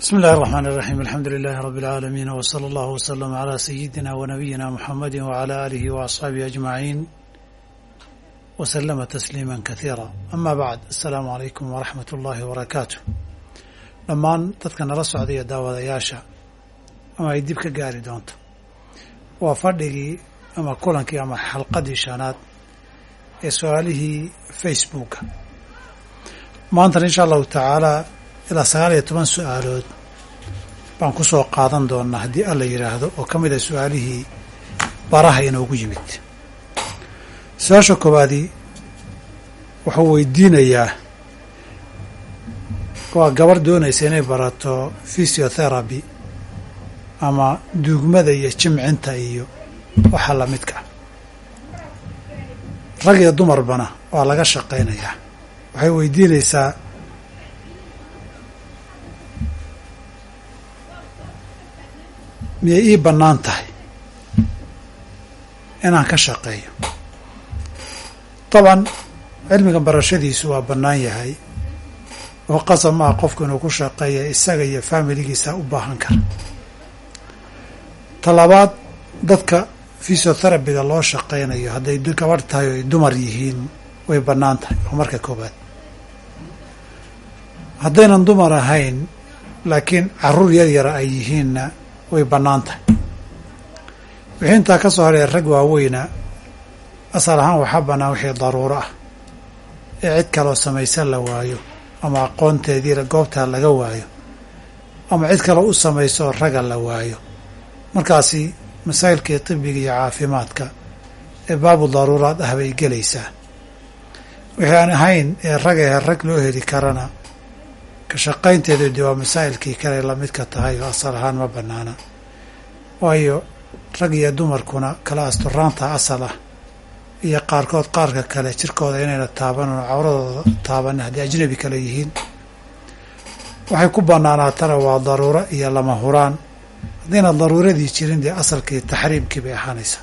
بسم الله الرحمن الرحيم الحمد لله رب العالمين وصلى الله وسلم على سيدنا ونبينا محمد وعلى آله وأصحابه أجمعين وسلم تسليما كثيرا أما بعد السلام عليكم ورحمة الله وبركاته dhammaan dadka nala socdaiyo daawadayaasha ama ay dib ka gaari doonto waa fadhigii ama kulankii ama xalqadii shanaad ee su-aalihii facebooka maantana insha allahu tacaalaa ilaa sagaal iyo toban su'aalood baan ku soo qaadan doonaa haddii alla yidhaahdo oo ka mid a su'aalihii baraha inoogu yimid. Su'aasha koowaadii wuxuu weydiinayaa waa gabar doonaysa inay barato physiotherapy ama duugmada iyo jimcinta iyo waxa lamidka rag iyo dumarbana waa laga shaqaynayaa. Waxay weydiinaysaa miyay ii bannaan tahay? Inaan ka shaqeeyo. Dabcan cilmiga barashadiisu waa bannaan yahay. Oo qasab ma ah qofku inuu ku shaqeeya isaga iyo faamiligiisa u baahan kara talabaad dadka physiotherapyga loo shaqaynayo hadday gabadh tahay o ay dumar yihiin way bannaan tahay. Oo marka koobaad haddaynan dumar ahayn laakiin carruur yar yara ay yihiinna way bannaan tahay wixii intaa ka soo hareer rag waaweyna asal ahaan waxaa bannaan wixii daruuro ah. Ee cid kaloo samaysan la waayo ama aqoonteediina goobtaa laga waayo ama cid kaloo u samayso oo raga la waayo. Markaasi masaa'ilkii tibiga iyo caafimaadka ee baabu daruuraad ah bay gelaysaa. Wixii aan ahayn ee rag ee rag loo heli karana ka shaqaynteedu waa masaa'ilkii kale lamidka tahay oo asal ahaan ma bannaana. Waayo rag iyo dumarkuna kala asturaanta asal ah iyo qaarkood qaarka kale jirkooda inayna taaban oo cawradooda taaban haddii ajnabi kale yihiin. Waxay ku bannaanaatana waa daruuro iyo lama huraan. Haddayna daruuradii jirin dee asalkii taxriimkii bay ahaanaysaa.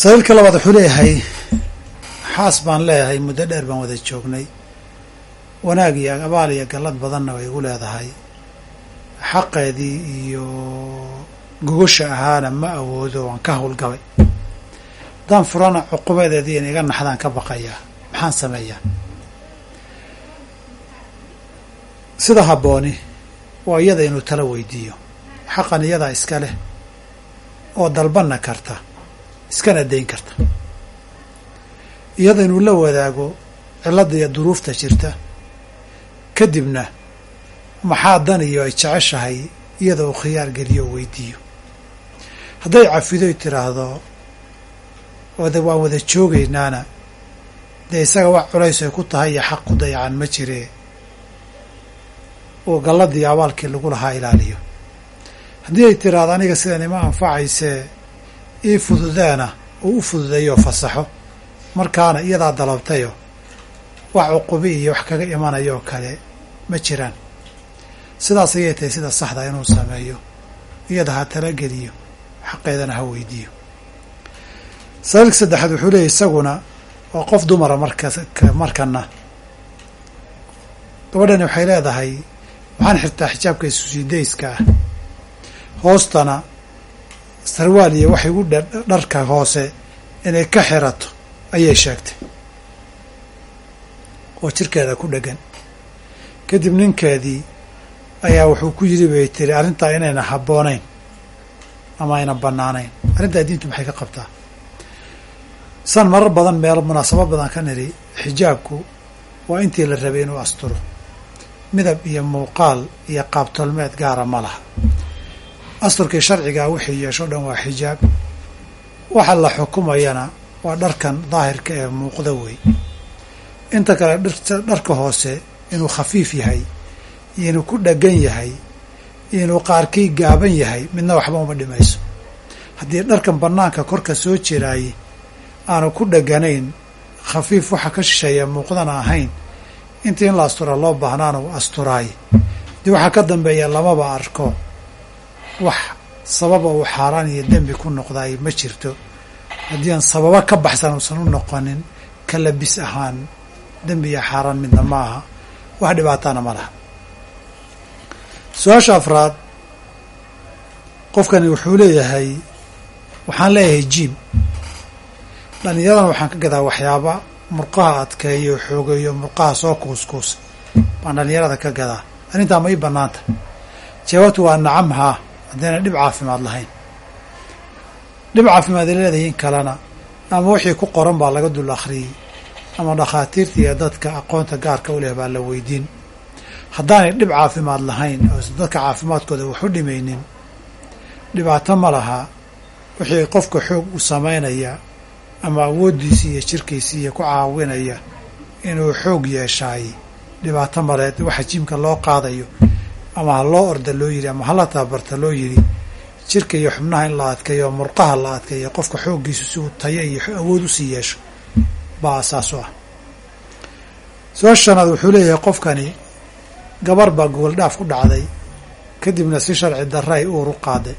Sabiilka labaad wuxuu leeyahay xaas baan leeyahay muddo dheer baan wada joognay wanaag iyo abaal iyo gallad badanna way igu leedahay. Xaqeedii iyo gogosha ahaana ma awoodo waan ka howlgabay. Haddaan furana cuqubadeedii in iga naxdaan ka baqayaa maxaan sameeyaa? Sida habbooni waa iyada inuu tala weydiiyo. Xaqan iyadaa iska leh oo dalbanna karta iskana dayn karta. Iyada inuu la wadaago cilladda iyo duruufta jirta kadibna maxaa dan iyo ay jeceshahay iyada uu khiyaar geliyo o weydiiyo? Hadday cafidoy tiraahdo oda waan wada joogaynaana dee isaga wax culays ay ku tahay iyo xaq ku dayacan ma jiree uu galladii abaalkii lagu lahaa ilaaliyo. Haddii ay tiraahdo aniga sidan ima anfacaysee ii fududeena uu u fududeeyo fasaxo. Markaana iyadaa dalabtayo wax cuqubi iyo wax kaga imanayoo kale ma jiraan. Sidaas ayay tahay sida saxda inuu sameeyo. Iyada ha talageliyo xaqeedana ha weydiiyo sabiilka saddexaad wuxuu leeyahy isaguna waa qof dumara markas markana. Gabadhani waxay leedahay waxaan xirtaa xijaabka isusidayska ah. Hoostana sarwaal iyo waxay ugu dharka hoose inay ka xirato ayay sheegtay oo jirkeeda ku dhegan kadib ninkeedii ayaa wuxuu ku yidhi bay tiri arrintaa inayna habboonayn ama ayna bannaanayn. Arrintaa diintu maxay ka qabtaa? San marar badan meel munaasabo badan ka niri xijaabku waa intii la rabay inuu asturo. Midab iyo muuqaal iyo qaabtolmeed gaara ma laha. Asturkii sharcigaa wixii yeesho dhan waa xijaab. Waxa la xukumayana waa dharkan daahirka ee muuqda wey inta kale dharka hoose inuu khafiif yahay iyo inuu ku dhagan yahay iyo inuu qaarkii gaaban yahay midna waxba uma dhimayso. Haddii dharkan bannaanka korka soo jiraayey aanu ku dheganayn khafiif waxa ka shisheeya muuqdana ahayn. Intii in la astura loo baahnaana u asturaay. Dii waxaa ka dambeeya lamaba arko. Wax sababa uu xaaraan iyo dembi ku noqdaay ma jirto. Haddii aan sababo ka baxsan uusan u noqonin ka labis ahaan dembi iyo xaaraan midna ma aha wax dhibaatana ma laha. Su'aasha afraad qofkani wuxuu leeyahay waxaan leeyahay jiim. Dhallinyaradana waxaan ka gadaa waxyaaba murqaha adkeeyo xoogeeyo murqaha soo kuuskuus baan dhallinyarada ka gadaa. Arrintaa ma ii bannaanta. Jawaabtu waa nacam haa haddayna dhib caafimaad lahayn. Dhib caafimaad ay leedahiin kalena ama wixii ku qoran baa laga dul akhriyey ama dhakhaatiirta iyo dadka aqoonta gaarka u leh baa la weydiin. Haddaanay dhib caafimaad lahayn oo dadka caafimaadkooda wax u dhimaynin dhibaato ma laha. Wixii qofka xoog u samaynaya ama awooddiisii iyo jirkiisii iyo ku caawinaya inuu xoog yeeshaay dhibaato maleed waxa jiimka loo qaadayo ama ha loo orda loo yidhi ama hala tababarta loo yidhi jirka iyo xubnaha in la adkeeyo murqaha la adkeeyo qofka xooggiisu si uu tayo iyo awood u sii yeesho baa asaas u ah su'aasha shanaad wuxuu leeyahay qofkani gabar baa gogol dhaaf ku dhacday kadibna si sharci darra ay uur u qaaday.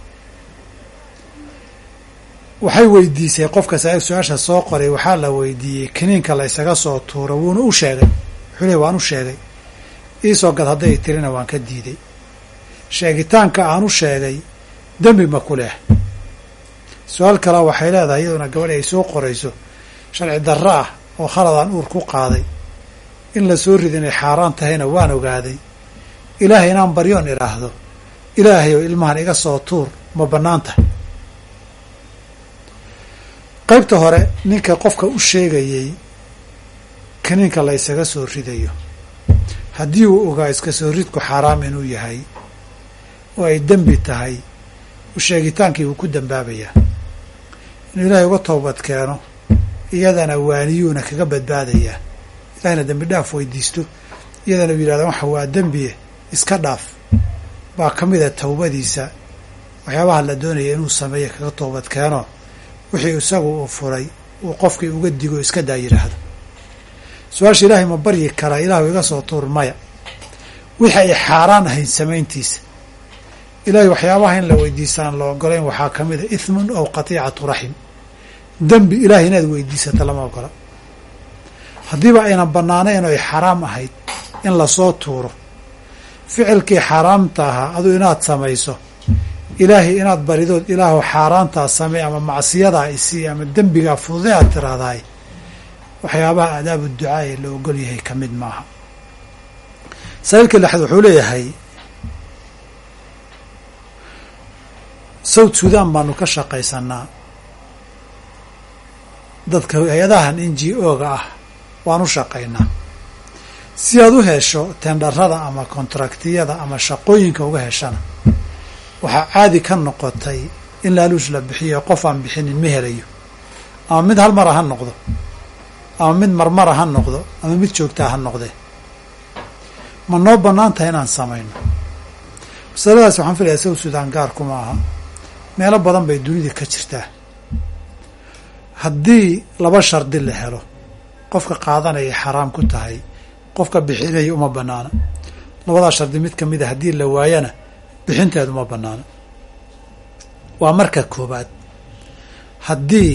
Waxay weydiisay qofka su'aasha soo qoray waxaa la weydiiyey kiniinka la ysaga soo tuuro wuuna u sheegay. Wuxuu leeyahy waan u sheegay. Iisoo gad hadday tirina waan ka diiday. Sheegitaanka aan u sheegay dembi ma ku leh su'aal kale waxay leedahay iyaduna gabadh ay soo qorayso sharci darro ah oo khaladaan uur ku qaaday. In la soo rida inay xaaraan tahayna waan ogaaday. Ilaahay inaan baryoon idhaahdo ilaahay oo ilmahan iga soo tuur ma bannaan tahay. Qaybta hore ninka qofka u sheegayey kaniinka la ysaga soo ridayo. Haddii uu ogaa iska soo ridku xaaraam inuu yahay oo ay dembi tahay u sheegitaankii wuu ku dambaabayaa inuu ilaahay uga toobad keeno iyadana waaniyuuna kaga badbaadayaa ilahayna dembi dhaaf weydiisto. Iyadana u yidhahda waxa waa dembiye iska dhaaf. Baa ka mida tawbadiisa. Waxyaabaha la doonaya inuu sameeyo kaga toobad keeno. Wixii isagu uu furay uu qofkii uga digo iska daa yidhaahdo. Su'aasha ilaahay ma baryi karaa ilaahu iga soo tuur maya wixi ay xaaraan ahayn samayntiisa. Ilaahay waxyaabaha in la weydiistaan la ogolayn waxaa ka mid a ithmun aw qatiicatu raxim dembi ilaahay inaad weydiisata lama ogola haddiiba aynan bannaanayn ay xaraam ahayd in la soo tuuro. Ficilkii xaaraamta ahaa aduu inaad samayso. Ilaahay inaad baridood ilaahu xaaraantaa samey ama macsiyadaa isii ama dembigaa fududay aad tiraahdahay waxyaabaha aadaabu ducaa ee la ogol yahay ka mid maaha. Sabiilka lexad wuxuu leeyahay south sudan baanu ka shaqaysanaa dadka hay'adahan n g o-ga ah waan u shaqaynaa. Si aad u hesho tendharada ama kontraktiyada ama shaqooyinka uga heshana waxaa caadi ka noqotay in laaluush la bixiyo qof aan bixinin ma helayo. Ama mid hal mara ha noqdo ama mid marmara ha noqdo ama mid joogtaa ha noqdee ma noo bannaan tahay inaan samayno. Masaladaas waxaan filayaa south sudan gaarkuma aha meelo badan bay dunida ka jirtaa haddii laba shardi la helo qofka qaadanaya xaraam ku tahay qofka bixinaya uma bannaana. Labadaa shardi mid ka mid a haddii la waayana bixinteedu uma bannaana. Waa marka koobaad haddii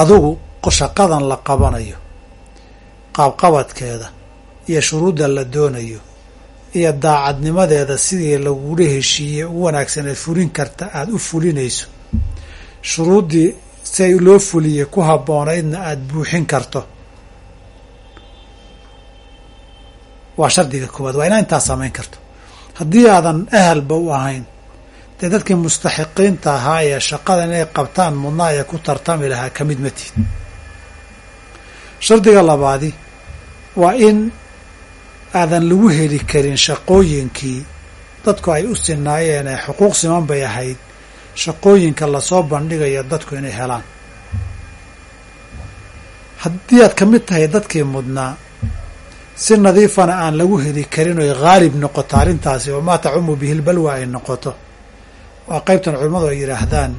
adugu shaqadan la qabanayo qaabqabadkeeda iyo shuruudda la doonayo iyo daacadnimadeeda sidii lagula heshiiyey u wanaagsaneed fulin karta aada u fulinayso shuruuddii si ay loo fuliyey ku habboonaydna aada buuxin karto. Waa shardiga koowaad waa inaa intaa samayn karto. Haddii aadan ahalba u ahayn dee dadkii mustaxiqiinta ahaa ee shaqadan inay qabtaan mudnaa ee ku tartami lahaa ka mid ma tiid shardiga labaadi waa in aadan lagu heli karin shaqooyinkii dadku ay u sinaayeen ee xuquuq siman bay ahayd shaqooyinka la soo bandhigayo dadku inay helaan. Haddii aad ka mid tahay dadkii mudnaa si nadiifana aan lagu heli karin oy haalib noqoto arrintaasi oo maa tacumu bihi lbalwa ay noqoto. Waa qaybtan culimmadu ay yidhaahdaan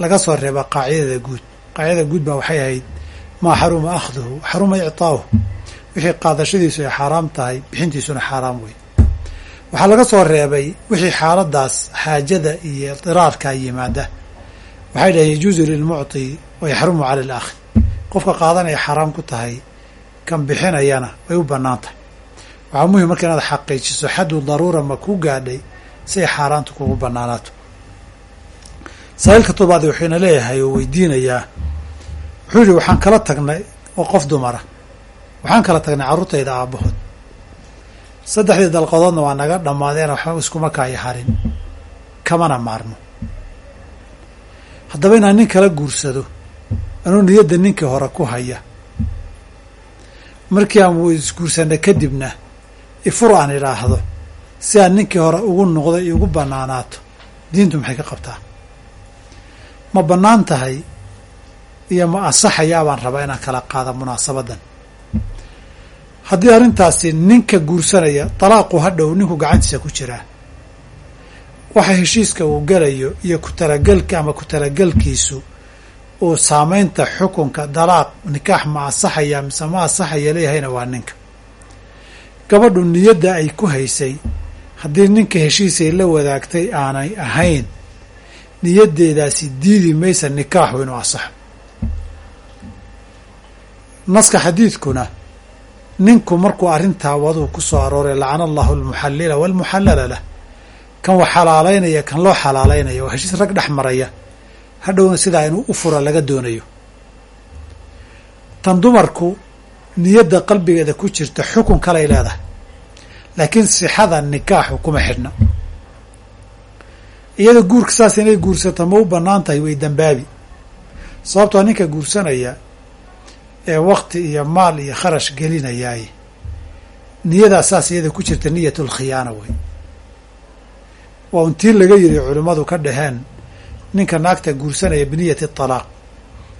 laga soo reeba qaacidada guud. Qaacidada guud baa waxay ahayd maa xaruma akhduhu xaruma ictaahu. Wixii qaadashadiisu ay xaaraam tahay bixintiisuna xaaraam wey waxaa laga soo reebay wixii xaaladaas xaajada iyo diraarkaa yimaada. Waxay dhahen yajuusu lilmucti wa yaxrumu cala alakhi qofka qaadanaya xaaraam ku tahay kan bixinayana way u bannaan tahay. Waxaa muhiim marka inaad xaqiijiso xaddu daruura ma ku gaadhay si ay xaaraantu kugu banaanaato saaiilka toobaad wuxuuna leeyahay oo weydiinayaa wuxuu yihi waxaan kala tagnay oo qof dumara. Waxaan kala tagnay carruurtayda aabbahood saddexdii dalqadoodna waa naga dhammaadeen waxba iskuma kaayo harin. Kamana maarmo. Haddaba inaan nin kala guursado anuu niyadda ninkii hore ku haya markii aan isguursanay kadibna ifur aan idhaahdo si aan ninkii hore ugu noqdo iyo ugu banaanaato diintu maxay ka qabtaa? Ma bannaan tahay iyo ma ansaxayaa baan rabaa inaan kala qaada munaasabaddan haddii arrintaasi ninka guursanaya dalaaqu hadhow ninku gacantiisa ku jiraa waxa heshiiska uu gelayo iyo ku talagelka ama ku talagelkiisu uu saamaynta xukunka dalaaq nikaax ma ansaxaya mise ma ansaxaya leeyahayna waa ninka. Gabadhu niyadda ay ku haysay haddii ninka heshiisay la wadaagtay aanay ahayn niyaddeedaasi diidi maysa nikaaxu inuu ansaxo. Naska xadiidkuna ninku markuu arrintaa waduu ku soo arooray lacana allahu almuxallila waalmuxallala lah. Kan wax xalaalaynaya kan loo xalaalaynaya waa heshiis rag dhex maraya. Hadhowna sidaa inuu u fura laga doonayo. Tan dumarku niyadda qalbigeeda ku jirta xukun kalay leedahay. Laakiin sixada nikaaxu kuma xidhna. Iyada guurka saas inay guursato ma u bannaan tahay way dambaabi sababtoo ninka guursanaya ee wakti iyo maal iyo kharash gelinayaay niyadaa saas iyada ku jirta niyat lkhiyaana wey waa untii laga yiri culimmadu ka dhaheen ninka naagta guursanaya biniyati talaaq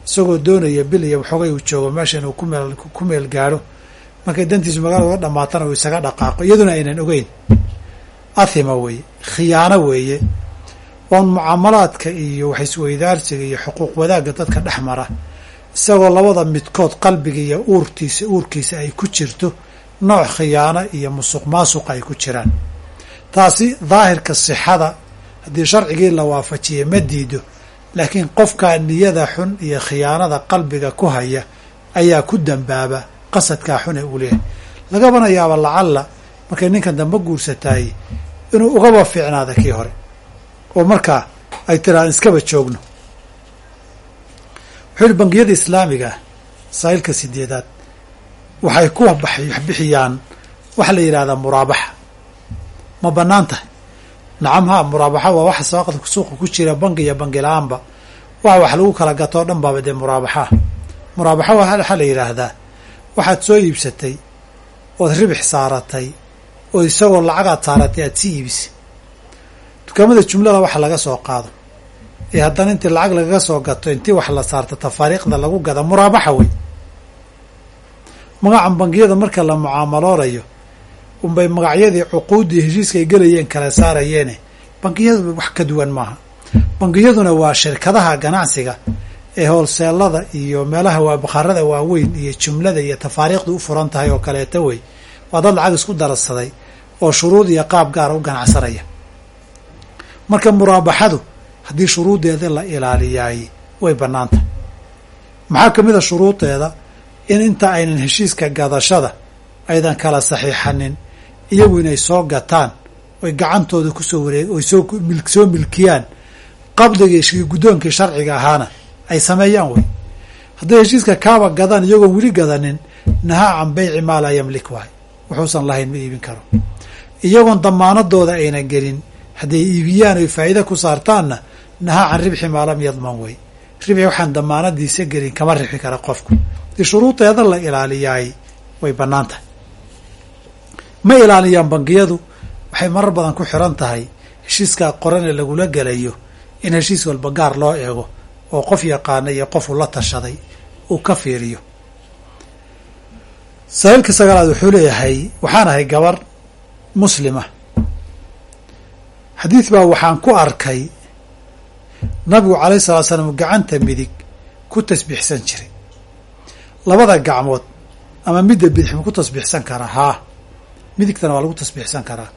isagoo doonaya bil iyo waxoogay uu joogo meesha inuu ku meel ku meel gaadho markay dantiisu magaalada uga dhamaatana uu isaga dhaqaaqo iyaduna aynan ogeyn. Athima weeye khiyaano weeye. Oon mucaamalaadka iyo waxisweydaarsiga iyo xuquuq wadaagga dadka dhex mara isagoo labada midkood qalbiga iyo uurtiisa uurkiisa ay ku jirto nooc khiyaano iyo musuq maasuqa ay ku jiraan. Taasi daahirka sixada haddii sharcigii la waafajiyey ma diido laakiin qofkaa niyada xun iyo khiyaanada qalbiga ku haya ayaa ku dambaaba qasadkaa xun ee uu leeyahay. Lagabana yaaba lacalla markay ninkan dambe guursataay inuu ugaba fiicnaada kii hore oo markaa ay tiraan iskaba joogno wuxuu bangiyada islaamiga saa'ilka sideedaad waxay ku bixiyaan waxa la yidhahdaa muraabaxa. Ma bannaan tahay. Nacam haa muraabaxa waa waxa saaqda suuqa ku jira bangi iyo bangi la'aanba waxa wax lagu kala gatoo dhan baaba dee muraabaxaa muraabaxa waxaa la yidhaahdaa waxaad soo iibsatay ood ribix saaratay oo isagoo lacagaad saaratay aad sii iibisay. Dukaamada jumlada waxa laga soo qaado ee haddana intii lacag lagaga soo gato intii wax la saarta tafaariiqda lagu gada muraabaxa wey magacan bangiyada marka la mucaamaloonayo unbay magacyadii cuquuddii heshiiska ay gelayeen kala saarayeene bangiyadu wax ka duwan maaha. Bangiyaduna waa shirkadaha ganacsiga ee hoolseelada iyo meelaha waa bakhaarada waaweyn iyo jumlada iyo tafaariiqda u furan tahay oo kaleeto wey waa dad lacag isku darsaday oo shuruud iyo qaab gaara u ganacsanaya marka muraabaxadu haddii shuruuddeeda la ilaaliyaay way bannaan tahay maxaa ka mid a shuruudeeda in inta aynan heshiiska gadashada aydan kala saxiixanin iyagu inay soo gataan oy gacantooda ku soo wareeg oy soo soo milkiyaan. Qabdigii guddoonkii sharciga ahaana ay sameeyaan wey hadday heshiiska kaaba gadaan iyagoon weli gadanin nahaa can beyci maa laa yamlik waay. Wuxuusan lahayn ma iibin karo. Iyagoon damaanadooda aynan gelin hadday iibiyaan oy faa'iida ku saartaanna nahaa can ribxi maa lam yadman wey. Ribxi waxaan damaanadiisa gelin kama ribxi kara qofku. Shuruudeeda la ilaaliyaay way bannaan tahay. Ma ilaaliyaan bangiyadu waxay marar badan ku xiran tahay heshiiskaa qoran ee lagula gelayo in heshiis walba gaar loo eego oo qof yaqaana iyo qofu la tashaday uu ka fiiriyo. Saaiilka sagaalaad wuxuu leeyahay waxaan ahay gabar muslima. Xadiid baa waxaan ku arkay nabigu calayh salatu slam gacanta midig ku tasbiixsan jiray. Labada gacmood ama midda bidix ma ku tasbiixsan karaa haa midigtana waa lagu tasbiixsan karaa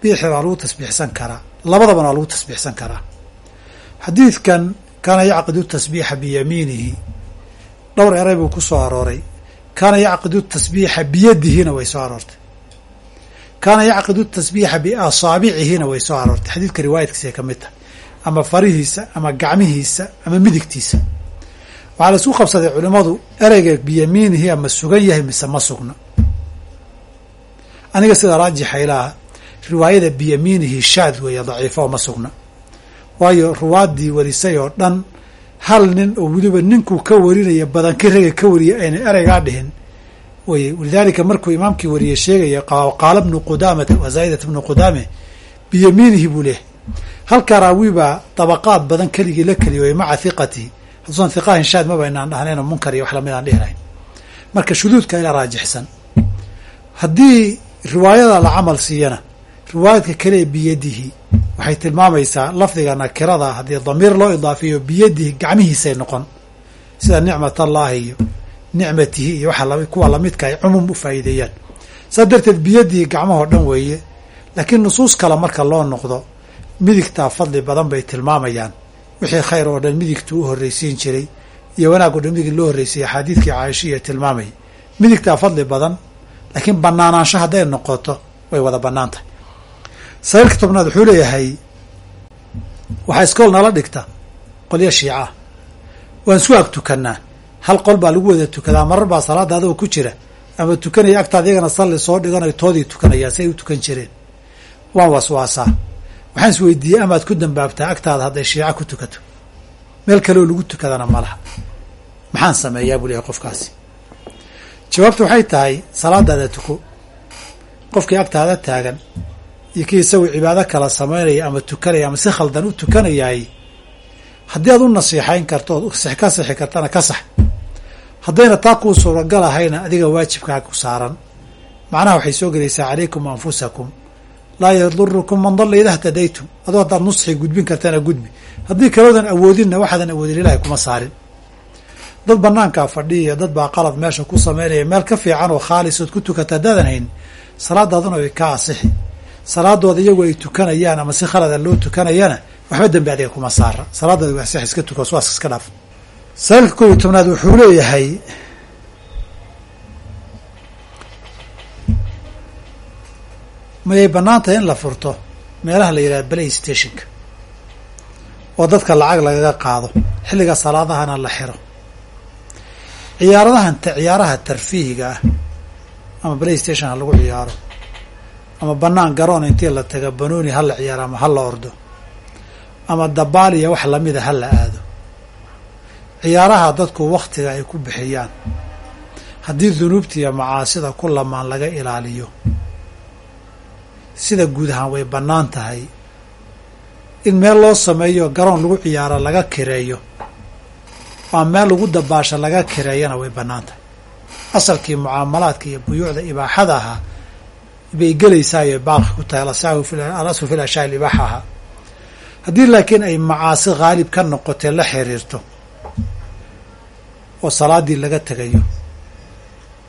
bidixda waa lagu tasbiixsan karaa labadabana waa lagu tasbiixsan karaa xadiidkan kaana yacqidu tasbiixa biyamiinihi. Dhowr eray buu ku arooray. Kaana yacqidu tasbiixa biyadihina way soo aroortay. Kaana yacqidu tasbiixa biasaabicihina way soo aroortay. Xadiidka riwaayadkiisa ka tahay ama farihiisa ama gacmihiisa ama midigtiisa. Waxaa la isku qabsaday culimmadu ereyga biyamiinihi ama sugan yahay mise ma sugna. Aniga sida raajixa ilaa riwaayada biyamiinihi shaad weeye daciifo ma sugna. Waayo ruwaaddii warisay oo dhan hal nin oo weliba ninkuu ka warinaya badankii raga ka wariyay ayna ereygaa dhihin. Weye walidaalika markuu imaamkii wariyey sheegaya qaala bnu qudaamata wa zaa'idat bnu qudaame biyamiinihi buu leehay halka raawi baa dabaqaad badan keligii la keliyooyay maca hiqatihi hadduusan hiqahin shaad maba inaan dhahnayno munkar iyo wax la mid aan dhihinayn marka shuduudka ila raajixsan. Haddii riwaayada la camal siiyana riwaayadka kale biyadihi waxay tilmaamaysaa lafdiga nakirada haddii damiir loo idaafiyo biyadihi gacmihiisay noqon. Sida nicmat allaahi iyo nicmatihi iyo waxa kuwa lamidka ay cumuum u faa'iideeyaan. Saas darteed biyadihi gacmahoo dhan weeye laakiin nusuus kale marka loo noqdo midigtaa fadli badan bay tilmaamayaan. Wixii khayr oo dhan midigtuu u horreysiin jiray iyo wanaag oo dhan midig loo horreysiyay axaadiidkii caaishiya tilmaamayay midigtaa fadli badan laakiin banaanaansho hadday noqoto way wada bannaan tahay. Sabiilka tobnaad wuxuu leeyahay waxaa iskool nala dhigta qolyo shiica ah. Waan su ag tukannaa. Hal qol baa lagu wada tukadaa marar baa salaadda ku jira. Ama tukanaya agtaada iyagana salli soo dhiganayo toodii tukanayaa si ay u tukan jireen. Waan waswaasaa waxaan is weydiiyey amaad ku dambaabtaa agtaada hadday shiica ku tukato. Meel kaleoo lagu tukadana ma laha. Maxaan sameeyaa buu leeyahay qofkaasi. Jawaabtu waxay tahay salaadaada tuko. Qofkii agtaada taagan iyo kii isagoo cibaado kala samaynaya ama tukanaya ama si khaldan u tukanayaay haddii aad u nasiixayn karto ood ka sixi kartana ka sax. Haddayna taa kuu suuragal ahayna adiga waajibkaa ku saaran. Macnaha waxay soo gelaysaa calaykum anfusakum laa yadurukum man dalla idaa htadaytum adoo haddaad nusxi gudbin kartana gudbi. Haddii kaloodan awoodinna waxaadan awoodin ilahay kuma saarin. Dad banaankaa fadhiya dad baa qalad meesha ku samaynaya meel ka fiican oo khaalisood ku tukata haddaadan hayn salaadaaduna way ka asixi. Salaadooda iyagu ay tukanayaan ama si khalada loo tukanayana waxba dembi adiga kuma saara. Salaadaada waa six iska tuka suwaas iska dhaaf. Saalka iyo tobnaad wuxuu leeyahay mayay bannaan tahay in la furto? Meelaha la yidhaha play stationka. Oo dadka lacag lagaga qaado. Xilliga salaadahana la xiro. Ciyaaradahan ciyaaraha tarfiihiga ah. Ama play station ha lagu ciyaaro. Ama bannaan garoon intii la taga banooni ha la ciyaaro ama ha la ordo. Ama dabaaliya wax lamida ha la aado. Ciyaaraha dadku wakhtiga ay ku bixiyaan. Haddii dunuubta iyo macaasida ku lamaan laga ilaaliyo sida guud ahaan way bannaan tahay. In meel loo sameeyo garoon lagu ciyaaro laga kireeyo ama meel lagu dabaasho laga kireeyana way bannaan tahay. Asalkii mucaamalaadka iyo buyuucda ibaaxada ahaa bay gelaysaayoo baaqi ku tahay alaslu fi ashyaa ibaaxa ahaa. Haddii laakiin ay macaasi khaalib ka noqotee la xiriirto oo salaaddii laga tegayo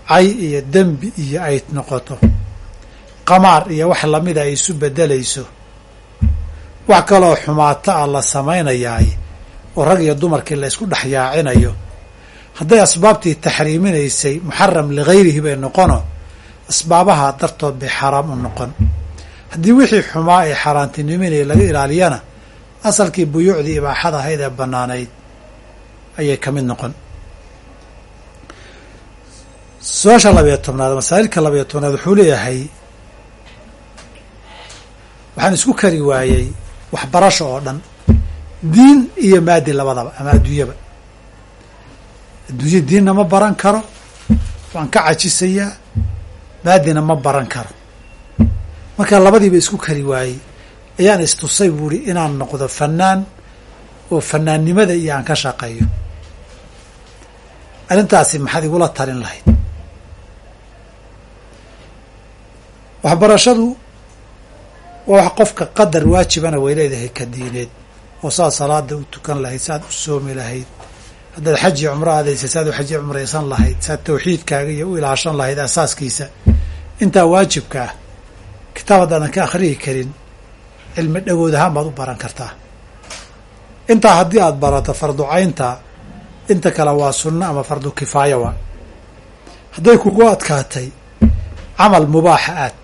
cay iyo dembi iyo ay noqoto qamaar iyo wax lamida ay isu bedelayso. Wax kaloo xumaato ah la samaynayaay oo rag iyo dumarkii la isku dhex yaacinayo. Hadday asbaabtii taxriiminaysay muxaram ligayrihi bay noqono. Asbaabaha dartood bay xaaraam u noqon. Haddii wixii xumaa ee xaaraantiniminaya laga ilaaliyana asalkii buyuucdii ibaaxada ahayd ee bannaanayd ayay ka mid noqon. Su'aasha labiyo tobnaad masaa'ilka labiyo tobnaad wuxuu leeyahay waxaan isku kari waayey waxbarasho oo dhan diin iyo maadi labadaba ama adduunyaba. Adduunya diinna ma baran karo waan ka cajisayaa maadina ma baran karo. Marka labadiiba isku kari waayey ayaan istusay buuhi inaan noqdo fanaan oo fanaannimada iyo aan ka shaqeeyo. Arrintaasi maxaad igula talin lahayd. Waxbarashadu waa wax qofka qadar waajibana way leedahay ka diineed oo saad salaada u tukan lahayd saad u soomi lahayd. Haddaad xaji cumro aadaysa saad u xaji cumraysan lahayd saad tawxiidkaaga iyo u ilaashan lahayd asaaskiisa intaa waajibka ah kitaab haddaadan ka akhriyi karin cilmi dhagood ahaan baad u baran kartaa. Intaa haddii aad barato farducaynta inta kale waa sunno ama fardu kifaaya waa. Hadday kugu adkaatay camal mubaaxa aad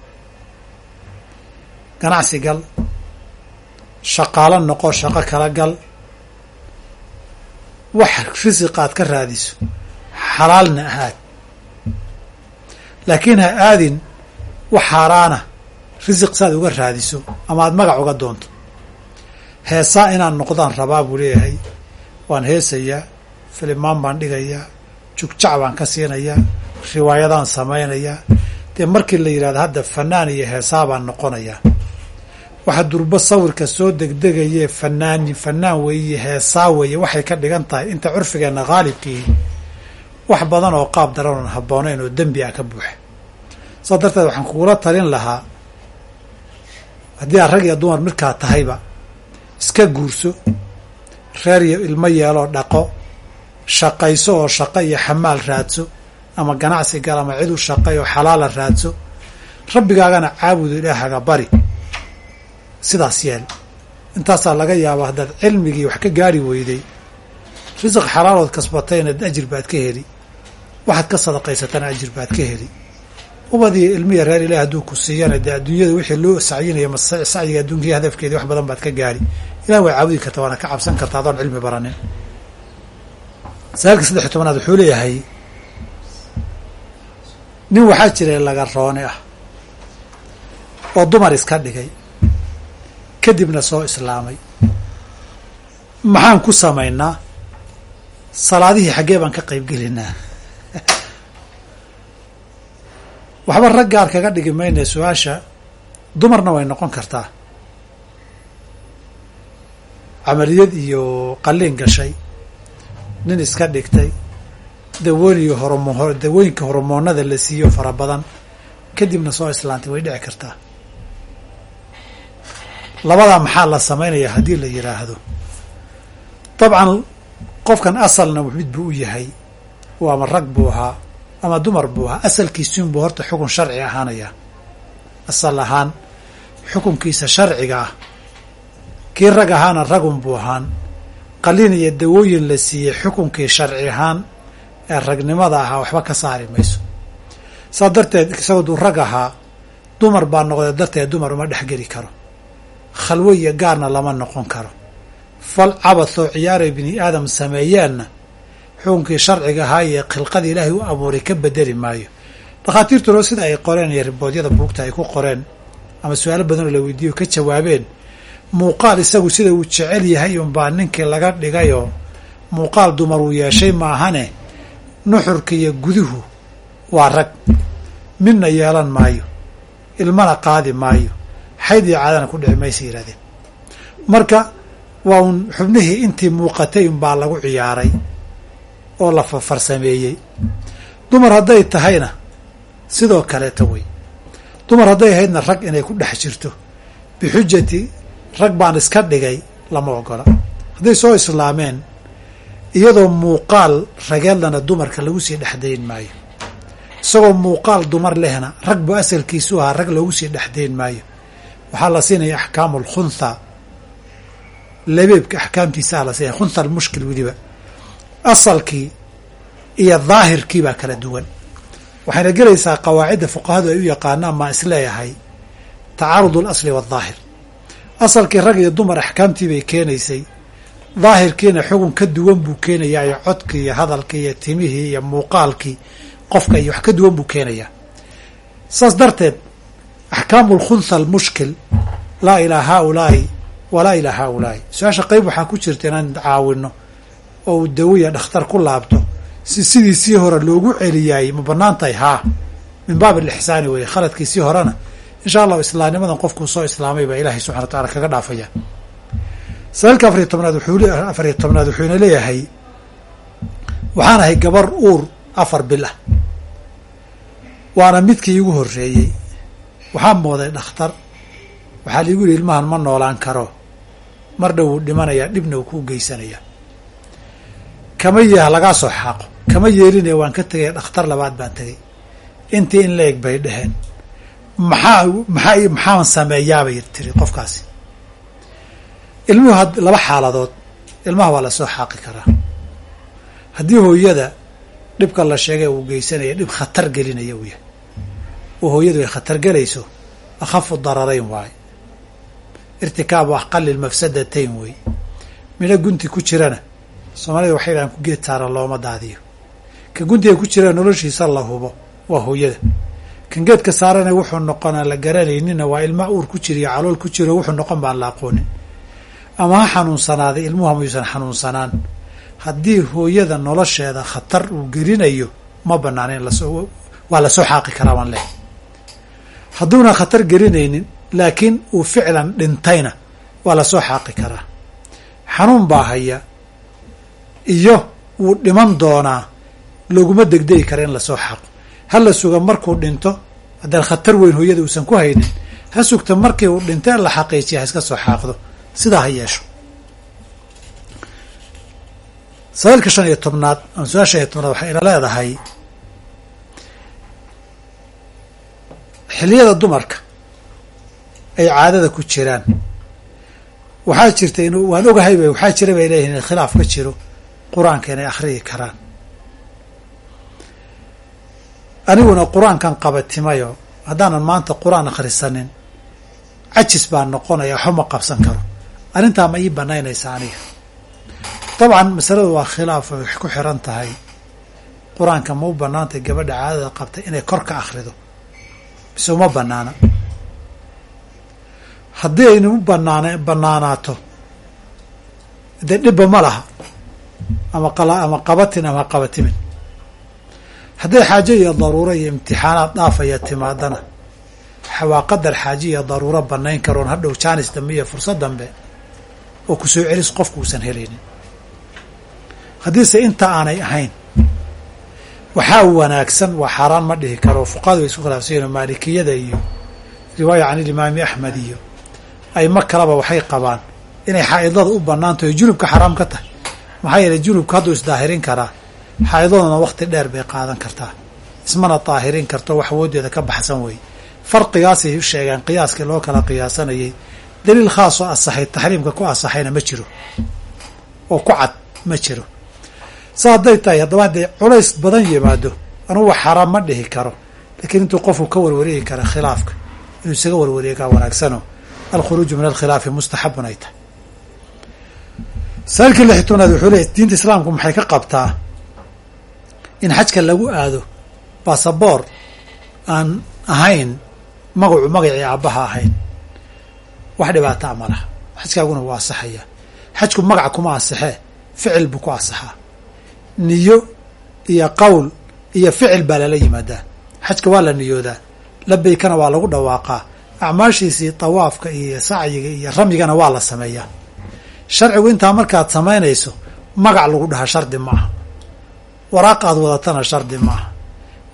ganacsi gal shaqaalo noqo shaqo kala gal. Wax risiqa aad ka raadiso xalaalna ahaad. Laakiin ha aadin wax xaaraana risiq saaad uga raadiso ama aad magac uga doonto. Heesaa inaan noqdaan rabaa buu leeyahay. Waan heesayaa filimaan baan dhigayaa jugjac baan ka siinayaa riwaayadaan samaynayaa dee markii la yidhahdo hadda fanaan iyo heesaa baan noqonayaa waxa durbo sawirka soo degdegayee fanaani fanaan weeye heesaa weeye waxay ka dhigan tahay inta curfigeenna haalibkiihi wax badan oo qaab daran oon oo dembi ah ka buuxa saas darteed waxaan kugula talin lahaa haddii aad rag iyo dumar midkaa tahayba iska guurso reer iyo ilmo yeeloo dhaqo shaqayso oo shaqo iyo xamaal raadso ama ganacsi gal ama cid u shaqay oo xalaala raadso rabbigaagana caabudo ilaahaga bari sidaas yeel. Intaasaa laga yaaba haddaad cilmigii wax ka gaari weyday risiq xalaalood kasbatayna ajir baad ka heli. Waxaad ka sadaqaysatana ajir baad ka heli. Ubadii ilmiya reer ilaah hadduu ku siiyana dee adduunyada wixii loo sacyinaya sacyiga adduunkii hadafkeedii wax badan baad ka gaari. Ilah way caabudi karta waana ka cabsan karta adoon cilmi baranin. Sagaalka saddex tobanaad wuxuu leeyahay nin waxaa jiray laga roone ah oo dumar iska dhigay kadibna soo islaamay. Maxaan ku samaynaa? Salaadihii xaggee baan ka qayb gelinaa waxba rag gaar kaga dhigi mayna su'aasha dumarna way noqon kartaa. Camaliyad iyo qalliin gashay nin iska dhigtay dawooyin iyo hormo dawooyinka hormoonada la siiyo fara badan kadibna soo islaantay way dhici kartaa labadaa maxaa la samaynaya haddii la yidhaahdo dabcan qofkan asalna mid buu u yahay. Oo ama rag buu ahaa ama dumar buu ahaa. Asalkiisuunbuu horta xukun sharci ahaanaya. Asal ahaan xukunkiisa sharciga ah kii rag ahaana ragun buu ahaan. Qalin iyo dawooyin la siiyey xukunkii sharci ahaan ee ragnimada ahaa waxba ka saari mayso. Saa darteed isagoo duu rag ahaa dumar baa noqday darteed dumar uma dhexgeli karo khalwo iyo gaarna lama noqon karo. Fal cabadoo ciyaaray bini aadam sameeyeenna xukunkii sharciga ahaa iyo khilqadii ilaahay u abuuray ka bedeli maayo. Dhakhaatiirtuna sida ay qoreen iyo riboodyada buugta ay ku qoreen ama su'aalo badanoo la weydiiyo ka jawaabeen muuqaal isagu sida uu jecel yahay unbaa ninkii laga dhigayoo muuqaal dumar uu yeeshay maahane nuxurka iyo guduhu waa rag. Midna yeelan maayo ilmana qaadi maayo xayd iyo caadana ku dhici maysa yidhahdeen marka waa un xubnihii intii muuqatay unbaa lagu ciyaaray oo la farsameeyey dumar hadday tahayna sidoo kaleeta wey. Dumar hadday ahaydna rag inay ku dhex jirto. Bixujati rag baan iska dhigay lama ogola. Hadday soo islaameen iyadoo muuqaal rageedlana dumarka lagu sii dhexdayn maayo. Isagoo muuqaal dumar lehna rag bu asalkiisu ahaa rag loogu sii dhexdayn maayo waxaa la siinaya axkaamu alkhuntha labeebka axkaamtiisaa la siinaya khuntha almushkil weliba. Asalkii iyo daahirkii baa kala duwan. Waxayna gelaysaa qawaacidda fuqahadu ay u yaqaanaan maa is leeyahay tacaarud alasli waadaahir asalkii rag iyo dumar axkaamtii bay keenaysay. Daahirkiina xugun ka duwan buu keenayaa iyo codkii iyo hadalkii iyo timihii iyo muuqaalkii qofka iyo wax ka duwan buu keenayaa. Saas darteed axkaamu alkhuntha almushkil laa ilaa haaulaai walaa ilaa haaulaai su'aasha qeyb waxaa ku jirta inaan caawino oo uu dawiya dhakhtar ku laabto. Si sidiisii hore loogu celiyaayey ma bannaan tahay haa min baab alixsaani weeye khaladkiisii horena. Insha allahu islaamnimadan qofkuu soo islaamay baa ilaahay subxana wa tacala kaga dhaafaya. Saalka afariy tobnaad wuxuu afariyo tobnaad wuxuuna leeyahay waxaan ahay gabar uur afar bil ah. Waana midkii igu horreeyey waxaa mooday dhakhtar. Waxaa liigu yihi ilmahan ma noolaan karo. Mar dhow wuu dhimanayaa dhibna uu kuu geysanayaa kama yeeh lagaa soo xaaqo. Kama yeelinaya waan ka tegay dhakhtar labaad baan tegay. Intii in la eg bay dheheen maxaa maxaa maxaan sameeyaabay tiri qofkaasi. Ilmuhu had laba xaaladood ilmaha waa la soo xaaqi karaa. Haddii hooyada dhibka la sheegay uu geysanaya dhib khatar gelinaya uu yahay oo hooyadu ay khatar gelayso akhafu dararayn waayo irtikaabu aqali lmafsadatayn wey midho gunti ku jirana soomaalida waxay dhahaan ku geed saara looma daadiyo. Ka guntiga ku jira noloshiisa la hubo waa hooyada. Kan geedka saarana wuxuu noqona la garanaynina waa ilma uur ku jira iyo calool ku jiro wuxuu noqon baan la aqoonin. Ama ha xanuunsanaaday ilmuhu mayuusan xanuunsanaan. Haddii hooyada nolosheeda khatar uu gelinayo ma banaana waa la soo xaaqi karaa baan leh hadduuna khatar gelinaynin laakiin uu ficlan dhintayna waa la soo xaaqi karaa. Xanuun baa haya iyo wuu dhiman doonaa laguma degdegi kara in la soo xaaqo. Ha la suga markuu dhinto haddaan khatar weyn hooyada uusan ku haynin ha sugta markii uu dhinto in la xaqiijiya ha iska soo xaaqdo. Sidaa ha yeesho. Sabiilka shan iyo tobnaad ama su'aal shan iyo tobnaad waxay ina leedahay xiliyada dumarka ay caadada ku jiraan. Waxaa jirta in waan ogahay bay waxaa jira bay leeyihiin in khilaaf ka jiro qur'aanka inay akhriyi karaan. Aniguna qur'aankan qabatimayo haddaanan maanta qur'aan akhrisanin cajis baan noqonaya waxba ma qabsan karo. Arrintaa ma ii banaynaysa aniga. Dabcan masaladu waa khilaaf ay wax ku xiran tahay. Qur'aanka ma u banaantay gabadha caadada qabta inay kor ka akhrido mise uma banaana haddii ayna u banaan banaanaato dee dhibba ma laha. Ama ama qabatin ama qabatimin hadday xaajo iyo daruuro iyo imtixaanaad dhaafaya timaadana waa qadar xaajo iyo daruuro banayn karoon. Hadhow jaanis dambe iyo fursad dambe oo ku soo celis qofku uusan helaynin haddiise inta aanay ahayn waxaa wanaagsan waa xaaraan ma dhihi karo. Fuqahadu way isku khilaafsanyihin maalikiyada iyo riwaaya can ilimaami axmed iyo ayma kalaba waxay qabaan inay xaa'idada u banaantaho junubka xaraam ka tahay. Maxaa yeelay junubka hadduu isdaahirin karaa xaa'idaduna wakti dheer bay qaadan kartaa. Ismana daahirin karto wax awoodeeda ka baxsan weeye. Farqigaasay sheegeen qiyaaskii loo kala qiyaasanayay. Daliil khaasoo asaxay taxriimka ku asaxayna ma jiro. Oo ku cad ma jiro sa hadday tahay haddaba hadday culays badan yimaado anugu xaraam ma dhihi karo. Laakiin intuu qofku ka warwareegi kara khilaafka inuu isaga warwareegaa wanaagsano alkhuruuju min alkhilaafi mustaxabun ay tahay. Saalkii lixi tobnaad wuxuu leeyay diinta islaamku maxay ka qabtaa? In xajka lagu aado basaboor aan ahayn magacu magacii aabbaha ahayn. Wax dhibaataa ma laha. Xajkaaguna waa asaxaya xajku magac kuma asaxee ficil buu ku asaxaa niyo iyo qowl iyo ficil baa lala yimaadaa xajka waa la niyoodaa. Labeykana waa lagu dhawaaqaa. Acmaashiisii tawaafka iyo sacyiga iyo ramyigana waa la sameeyaa. Sharcigu intaa markaad samaynayso magac lagu dhaha shardi ma aha. Waraaq aad wadatana shardi ma aha.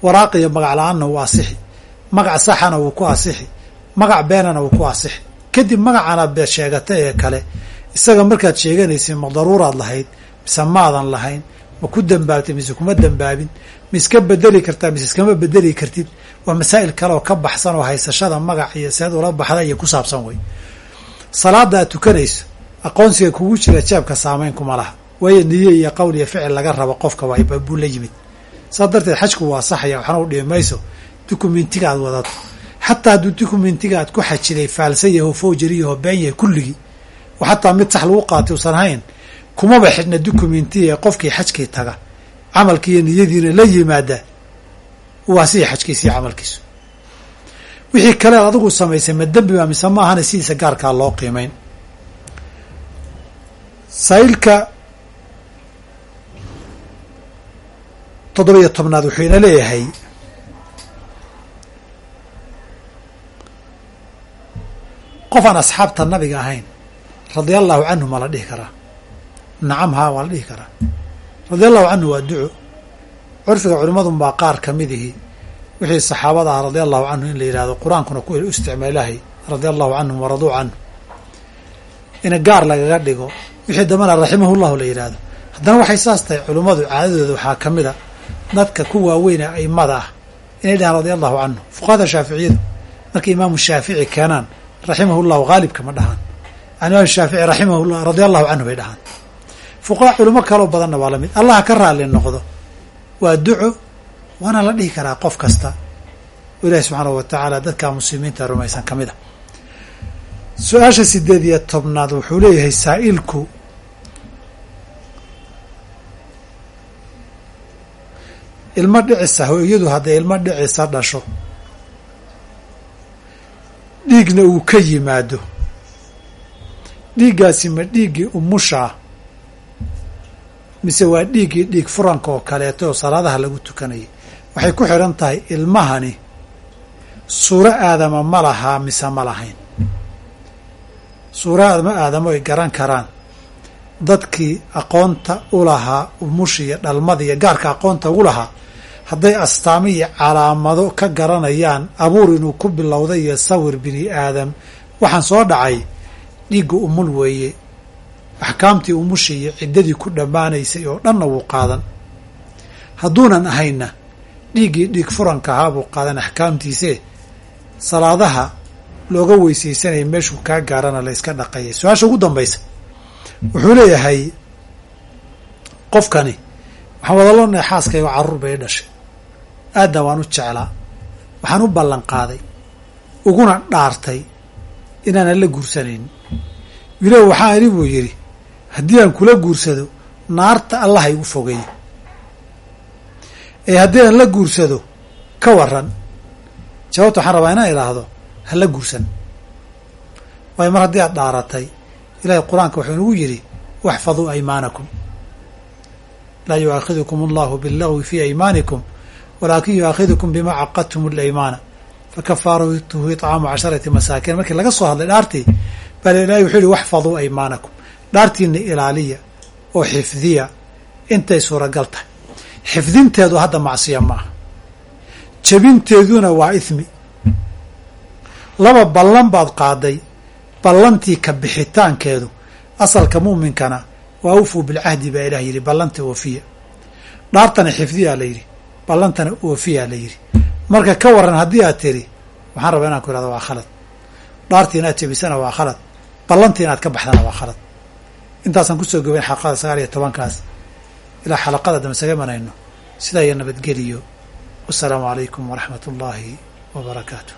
Waraaq iyo magac la'aanna wuu asixi magac saxana wuu ku asixi. Magac beenana wuu ku asixi. Kadib magacana beed sheegata ee kale. Isaga markaad sheeganaysid ma daruuraad lahayd mise maadan lahayn ma ku dambaabtay mise kuma dambaabin ma iska bedeli kartaa mise iskama bedeli kartid waa masaa'il kale oo ka baxsan oo haysashada magac iyo seed ula baxda iyo ku saabsan wey salaada aad tukanayso aqoonsiga kugu jira jeebka saamayn kuma laha. Waayo niye iyo qowl iyo ficil laga rabo qofka waa buu la yimid. Saas darteed xajku waa saxaya waxna u mayso dukumentiga aad wadato xataa hadduu dukumentiga aad ku xajiday faalsa yaho been yahay kulligii oo xataa mid sax lagu qaatay usan hayn kumaba xidhna dukumentiga ee qofkii xajkii taga. Camalkii iyo niyadiina la yimaada waa sidii xajkiisa iyo camalkiisu. Wixii kale adigu samaysay ma dembi baa mise ma ahana sidiisa gaarkaa loo qiimeyn. Saa'ilka toddoba-iyo tobnaad wuxuu ina leeyahay qof aan asxaabta nabiga ahayn radia allahu canhu ma la dhihi karaa nacam haa waa la dhihi karaa. Radia allahu canhu waa duco. Curfiga culimmadun baa qaar kamidihii wixii saxaabada ah radia allahu canhu in la yidhahdo qur'aankuna ku u isticmaa ilaahay radia allahu canhum waraduu canhu. Ina gaar lagaga dhigo wixii dambana raximahullahu la yidhaahdo. Haddana waxay saas tahay culimmadu caadadooda waxaa ka mid a dadka ku waaweyne aimada ah. Inay dhahaan radia allahu canhu. Fuqahada shaaficiyadu markay imaamu shaafici keenaan raximahullahu haalibka ma dhahaan. An imaam shaafici raximahullah radia allahu canhu bay dhahaan fuqaha culimo kaloo badanna waa la mid allah ka raali noqdo. Waa duco waana la dhihi karaa qof kasta. Oo ilahi subxaanahu wa tacaala dadka muslimiinta rumaysan ka mid a su'aasha sideed iyo tobnaad wuxuu leeyahay saa'ilku ilmo dhicisa hooyadu hadday ilmo dhicisa dhasho dhiigna uu ka yimaado. Dhiiggaasi ma dhiiggii umushaa mise waa dhiiggii dhiig furanka oo kaleeto oo salaadaha lagu tukanayay. Waxay ku xidhan tahay ilmahani suuro aadama ma lahaa mise ma lahayn. Suuro aadama aadamo ay garan karaan dadkii aqoonta u lahaa umush iyo dhalmada iyo gaarka aqoonta ugu lahaa hadday astaamo iyo calaamado ka garanayaan abuur inuu ku bilowday iyo sawir bini aadam waxaan soo dhacay dhiigga umul weeye axkaamtii umusha iyo ciddadii ku dhammaanaysay oo dhanna wuu qaadan. Hadduunan ahayna dhiiggii dhiig furanka ahaa buu qaadan axkaamtiisee salaadaha looga weysaysanaya meeshuu kaa gaarana la yska dhaqayay su'aasha ugu dambaysa wuxuu leeyahay qofkani waxaan wadaloonay xaaskaygo carruur bay i dhashay. Aadna waan u jeclaa. Waxaan u ballan qaaday. Uguna dhaartay inaanan la guursanaynin wilow waxaan idhi buu yidhi haddii aan kula guursado naarta allaha igu fogeeyo. Ee haddii aan la guursado ka waran jawaabta waxaan rabaa inaan idhaahdo ha la guursan. Waayo mar haddii aad dhaaratay ilahay qur'aanka wuxuu inagu yidhi waxfaduu aymaanakum laa yu'aakidukum allahu billagwi fii aymaanikum walaakin yu'aakidukum bima caqadtum alaymaana fakafaaratuhu itcaamu casharati masaakiin. Markii laga soo hadlay dhaartii baa ilahay wuxuu yihi waxfaduu aymaanakum dhaartiina ilaaliya oo xifdiya intay suuragal tahay. Xifdinteedu hadda macsiya ma aha jebinteeduna waa ithmi laba ballan baad qaaday ballantii ka bixitaankeedu asalka muuminkana waa ufuu bilcahdi baa ilaah yidhi ballanta oofiya dhaartana xifdiyaa la yidhi ballantana oofiyaa la yidhi. Marka ka waran haddii aad tiri waxaan rabaa inaan ku ihahdo waa khalad. Dhaartii inaad jebisana waa khalad ballantii inaad ka baxdana waa khalad intaasaan ku soo gobayn xalaqada sagaal iyo tobankaas ilaa xalaqada dambe saga manayno sidaa iyo nabadgeliyo wasalaamu calaykum waraxmat ullaahi wa barakaatu